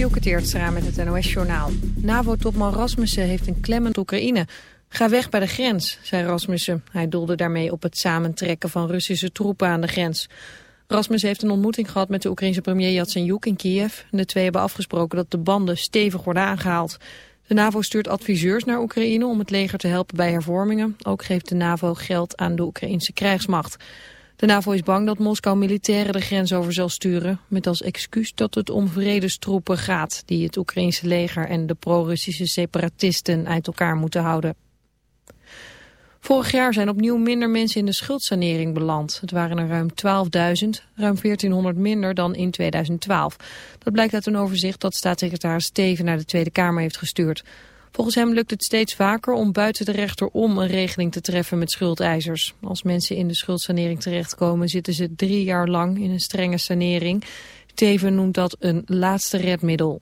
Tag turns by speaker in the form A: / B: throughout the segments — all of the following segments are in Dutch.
A: Dielke met het NOS-journaal. NAVO-topman Rasmussen heeft een klemmend Oekraïne. Ga weg bij de grens, zei Rasmussen. Hij doelde daarmee op het samentrekken van Russische troepen aan de grens. Rasmussen heeft een ontmoeting gehad met de Oekraïnse premier Yatsenyuk in Kiev. De twee hebben afgesproken dat de banden stevig worden aangehaald. De NAVO stuurt adviseurs naar Oekraïne om het leger te helpen bij hervormingen. Ook geeft de NAVO geld aan de Oekraïnse krijgsmacht. De NAVO is bang dat Moskou militairen de grens over zal sturen... met als excuus dat het om vredestroepen gaat... die het Oekraïnse leger en de pro-Russische separatisten uit elkaar moeten houden. Vorig jaar zijn opnieuw minder mensen in de schuldsanering beland. Het waren er ruim 12.000, ruim 1400 minder dan in 2012. Dat blijkt uit een overzicht dat staatssecretaris Steven naar de Tweede Kamer heeft gestuurd. Volgens hem lukt het steeds vaker om buiten de rechter om een regeling te treffen met schuldeisers. Als mensen in de schuldsanering terechtkomen zitten ze drie jaar lang in een strenge sanering. Teven noemt dat een laatste redmiddel.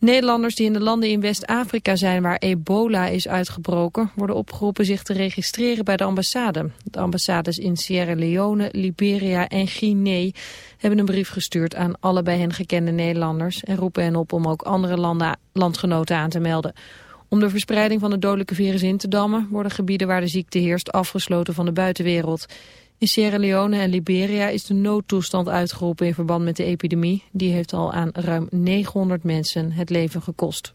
A: Nederlanders die in de landen in West-Afrika zijn waar ebola is uitgebroken... worden opgeroepen zich te registreren bij de ambassade. De ambassades in Sierra Leone, Liberia en Guinea hebben een brief gestuurd aan alle bij hen gekende Nederlanders... en roepen hen op om ook andere landen, landgenoten aan te melden. Om de verspreiding van het dodelijke virus in te dammen... worden gebieden waar de ziekte heerst afgesloten van de buitenwereld... In Sierra Leone en Liberia is de noodtoestand uitgeroepen in verband met de epidemie. Die heeft al aan ruim 900 mensen het leven gekost.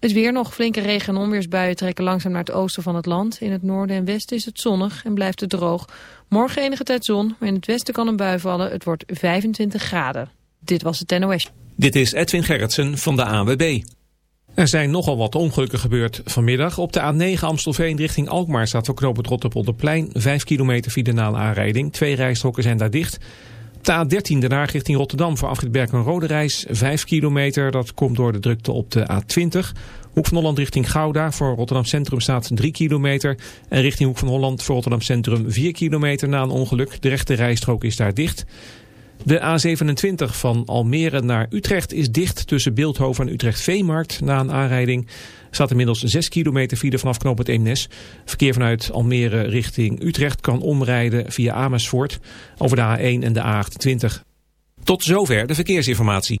A: Het weer nog flinke regen- en onweersbuien trekken langzaam naar het oosten van het land. In het noorden en westen is het zonnig en blijft het droog. Morgen enige tijd zon, maar in het westen kan een bui vallen. Het wordt 25 graden. Dit was het NOS.
B: Dit is Edwin Gerritsen van de AWB. Er zijn nogal wat ongelukken gebeurd vanmiddag. Op de A9 Amstelveen richting Alkmaar staat voor knooppunt Rotterpolderplein. 5 kilometer file na een aanrijding. Twee rijstroken zijn daar dicht. De A13 daarna richting Rotterdam voor afrit Berk een rode reis. 5 kilometer, dat komt door de drukte op de A20. Hoek van Holland richting Gouda voor Rotterdam Centrum staat 3 kilometer. En richting Hoek van Holland voor Rotterdam Centrum 4 kilometer na een ongeluk. De rechte rijstrook is daar dicht. De A27 van Almere naar Utrecht is dicht tussen Beeldhoven en Utrecht-Veemarkt na een aanrijding. Staat inmiddels 6 kilometer file vanaf knoop het Eemnes. Verkeer vanuit Almere richting Utrecht kan omrijden via Amersfoort over de A1 en de A28. Tot zover de verkeersinformatie.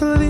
C: naturally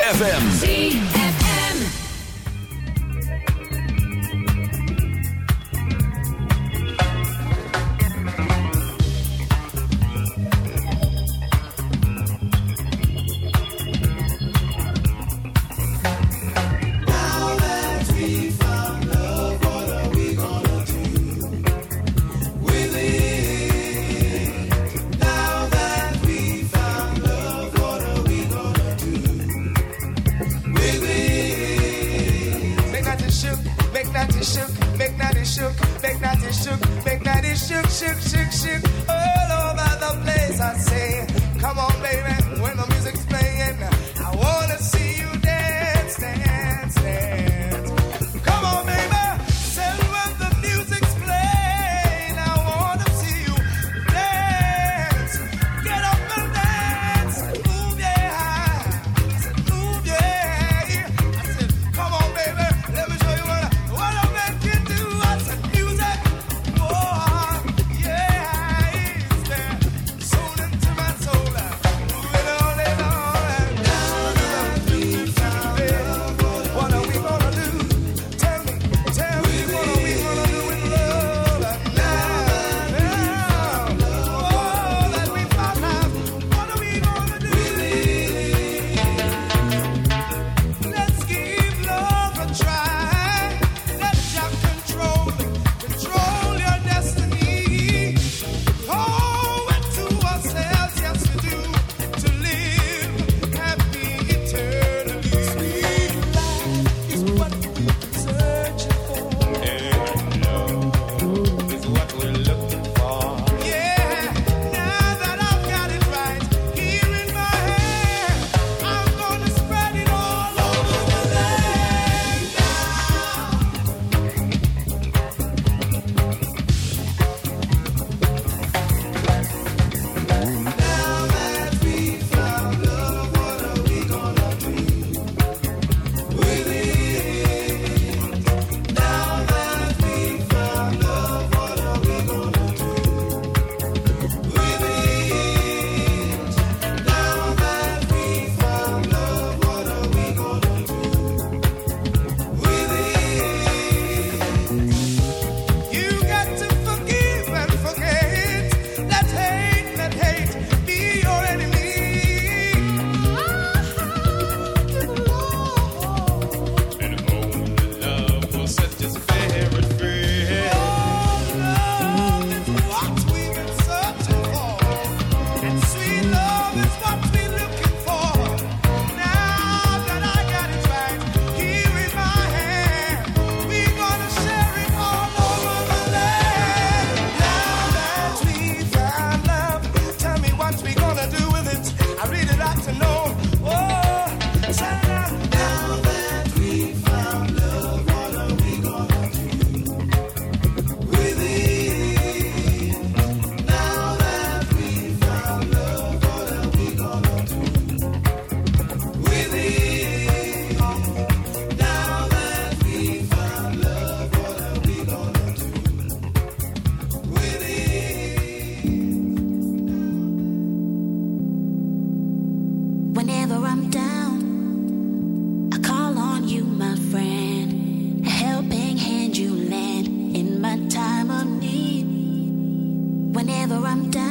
D: whenever I'm
E: done.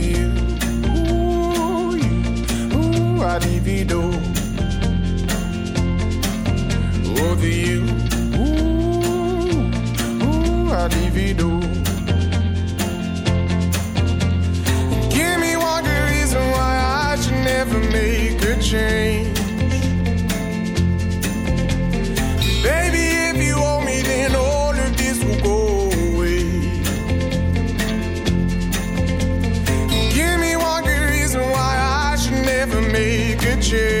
F: ooh, I'd divido. Over you, ooh, ooh, I'd divido. Give me one good reason why I should never make a change. shit.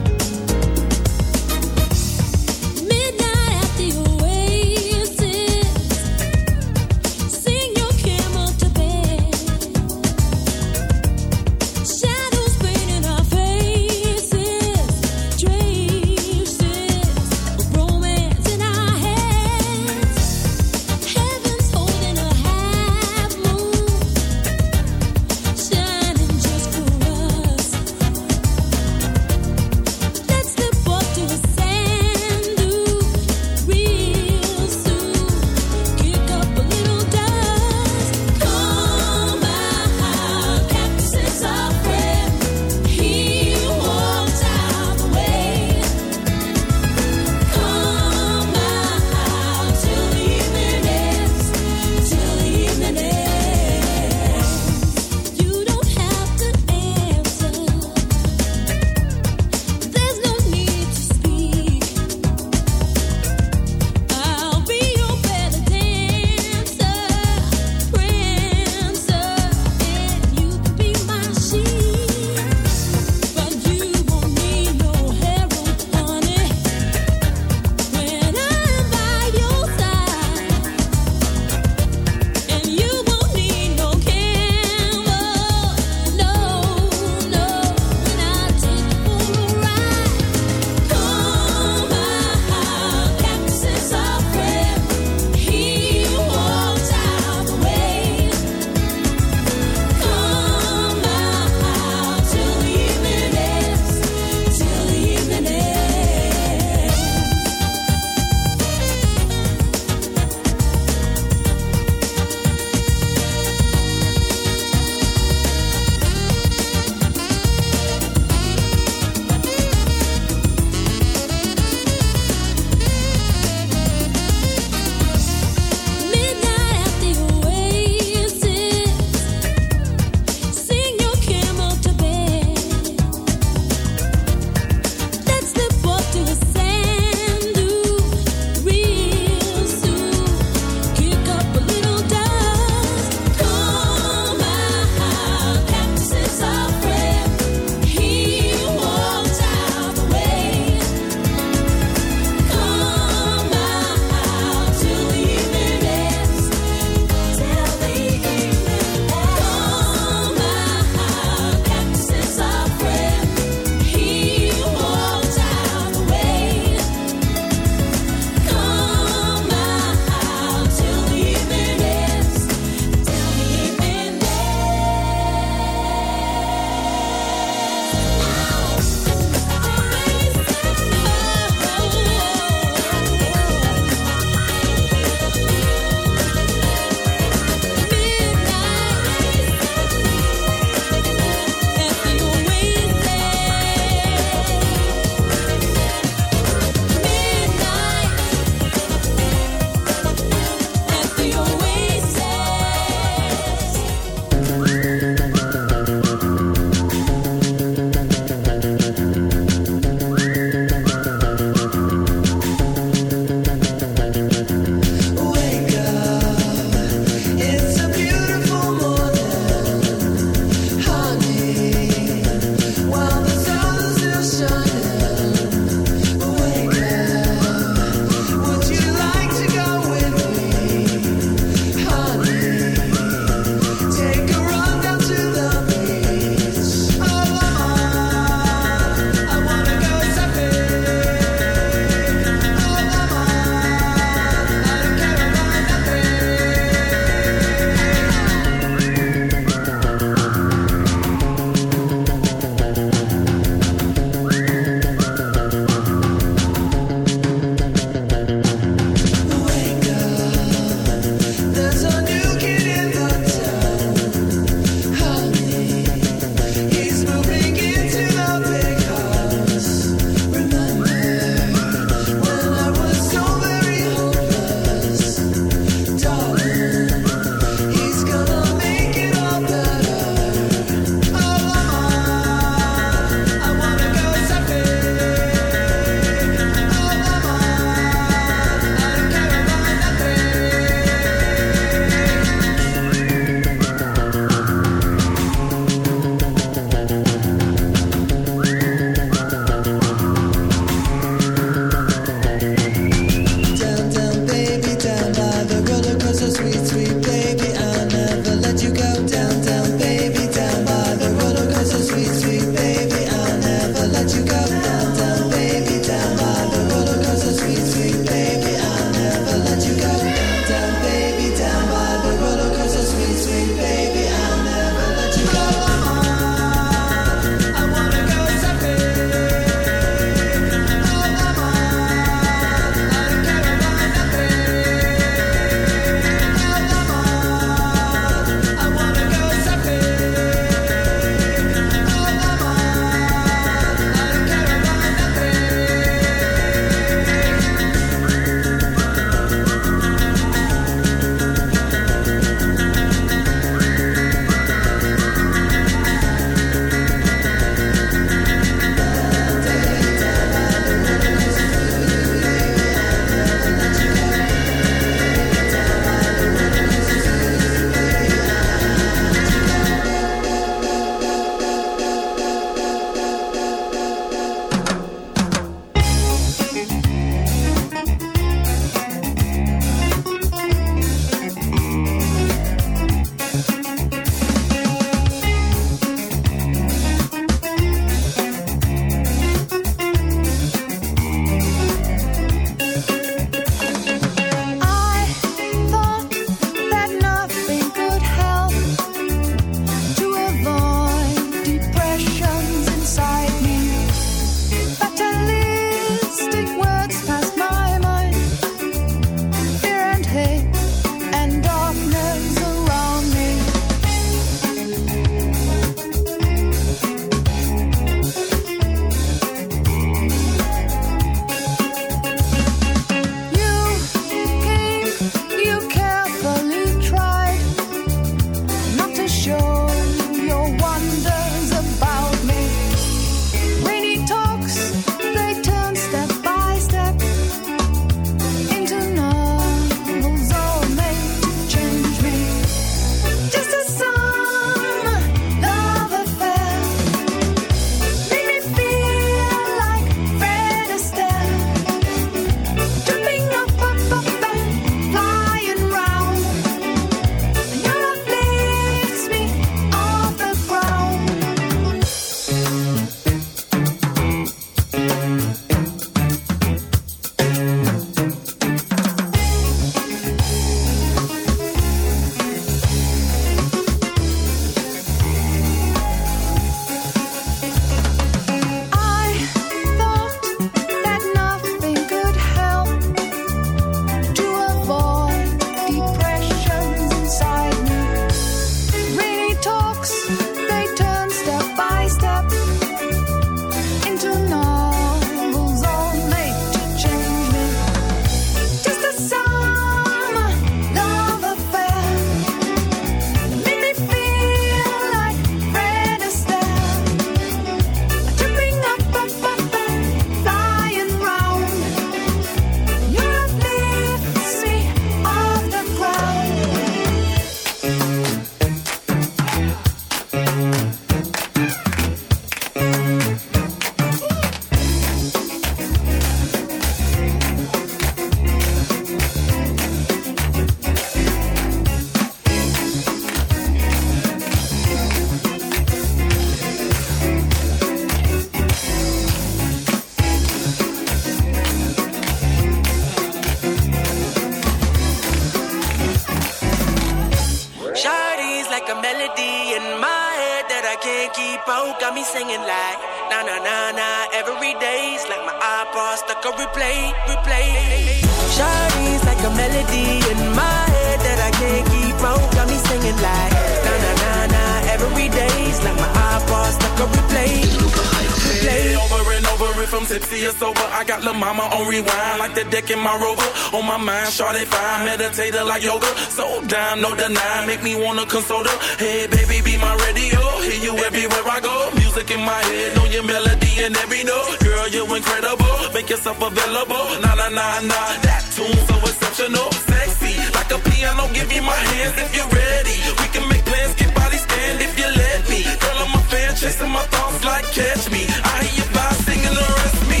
G: I
H: Mama on rewind, like the deck in my rover. On my mind, Shawty fine, meditator like yoga. So down, no deny, make me wanna console her. Hey, baby, be my radio, hear you everywhere I go. Music in my head, know your melody and every note. Girl, you incredible, make yourself available. Nah, nah, nah, nah, that tune so exceptional, sexy, like a piano. Give me my hands if you're ready. We can make plans, get body stand if you let me. Girl, I'm a fan, chasing my thoughts like catch me. I hear you by singing the rest me.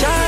G: Shawty's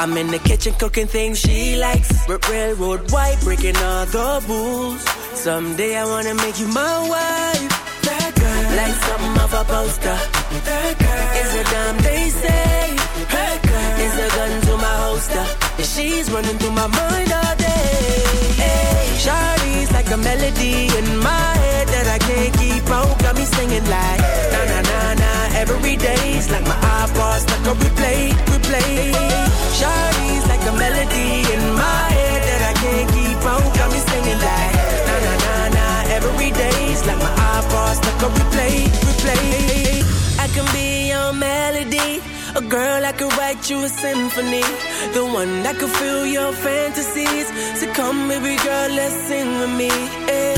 G: I'm in the kitchen cooking things she likes. Railroad white, breaking all the rules. Someday I wanna make you my wife. That girl, like something of a poster. That girl is a damn they say. That girl is a gun to my holster. And she's running through my mind all day. Hey, Shawty's like a melody in my head that I can't keep on. Got me singing like na na na na. Every day's like my iPod stuck on replay, replay. Shawty's like a melody in my head that I can't keep on. Got me singing like na na na na. Every day's like my iPod stuck on replay, replay. I can be your melody. A girl I could write you a symphony. The one that could fill your fantasies. So come, baby girl, let's sing with me. Yeah.